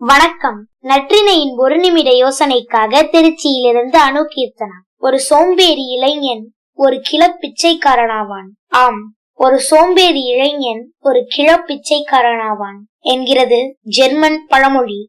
வணக்கம். நற்றினையின் ஒரு நிமிட யோசனைக்காக திருச்சியிலிருந்து அணு கீர்த்தனா ஒரு சோம்பேறி இளைஞன் ஒரு கிளப்பிச்சைக்காரனாவான் ஆம் ஒரு சோம்பேறி இளைஞன் ஒரு கிளப்பிச்சைக்காரனாவான் என்கிறது ஜெர்மன் பழமொழி.